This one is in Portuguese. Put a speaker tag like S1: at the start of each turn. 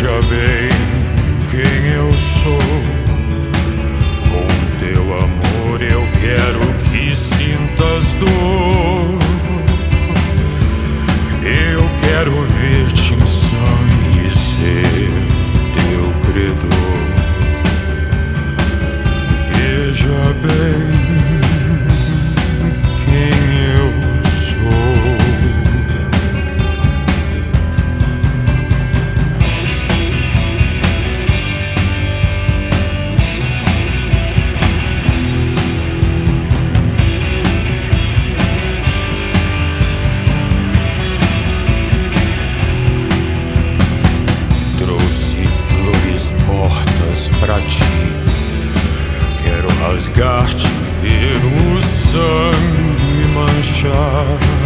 S1: Veja bem quem eu sou. Com teu amor eu quero que sintas dor. Eu quero ver-te em sangue ser teu credor. Veja bem rasgar-te, ver o sangue manchar